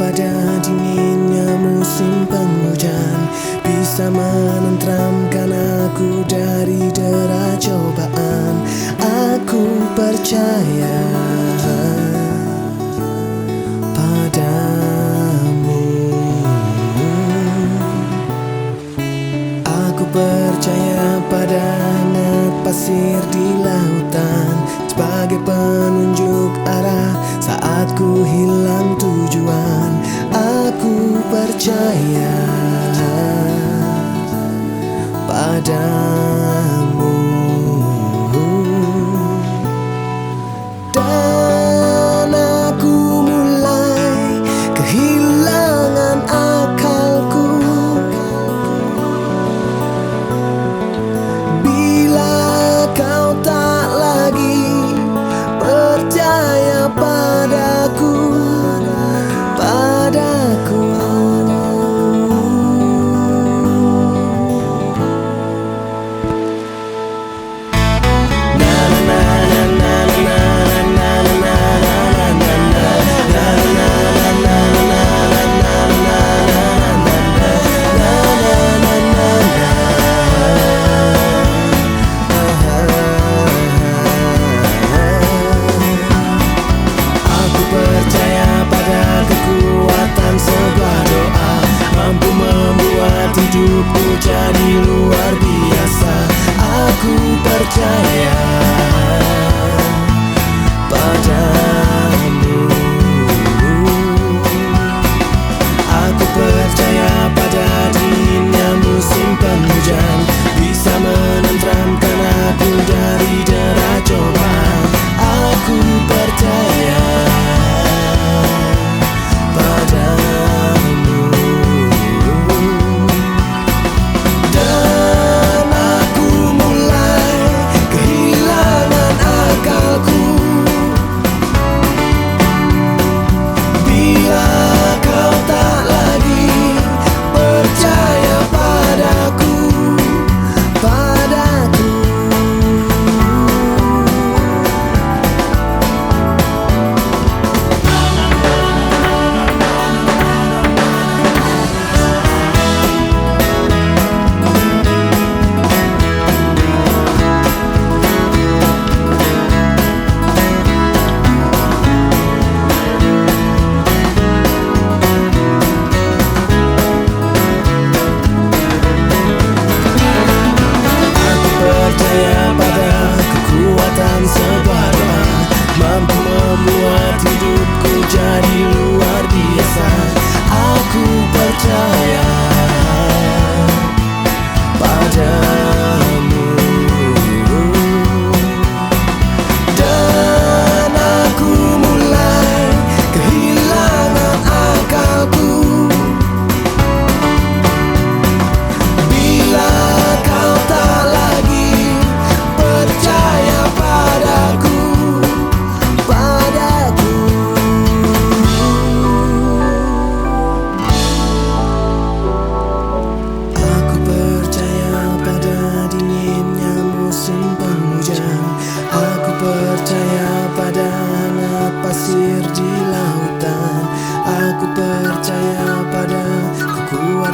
Pada dinginnya musim penghujan. Bisa menentramkan aku dari dera cobaan. Aku percaya padamu. Aku percaya pada hangat pasir di lautan. Sebagai penunjuk arah saat ku hilang tujuan percaya padamu luar biasa Aku percaya padamu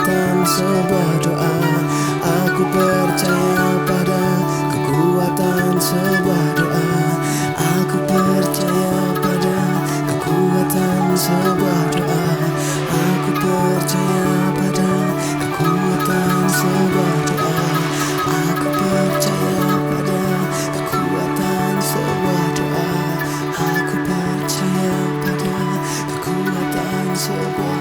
kekuatan sebuah doa Aku percaya pada kekuatan sebuah doa. Aku percaya pada kekuatan sebuah doa. Aku percaya pada kekuatan sebuah doa. Aku percaya pada kekuatan sebuah doa. Aku percaya pada kekuatan sebuah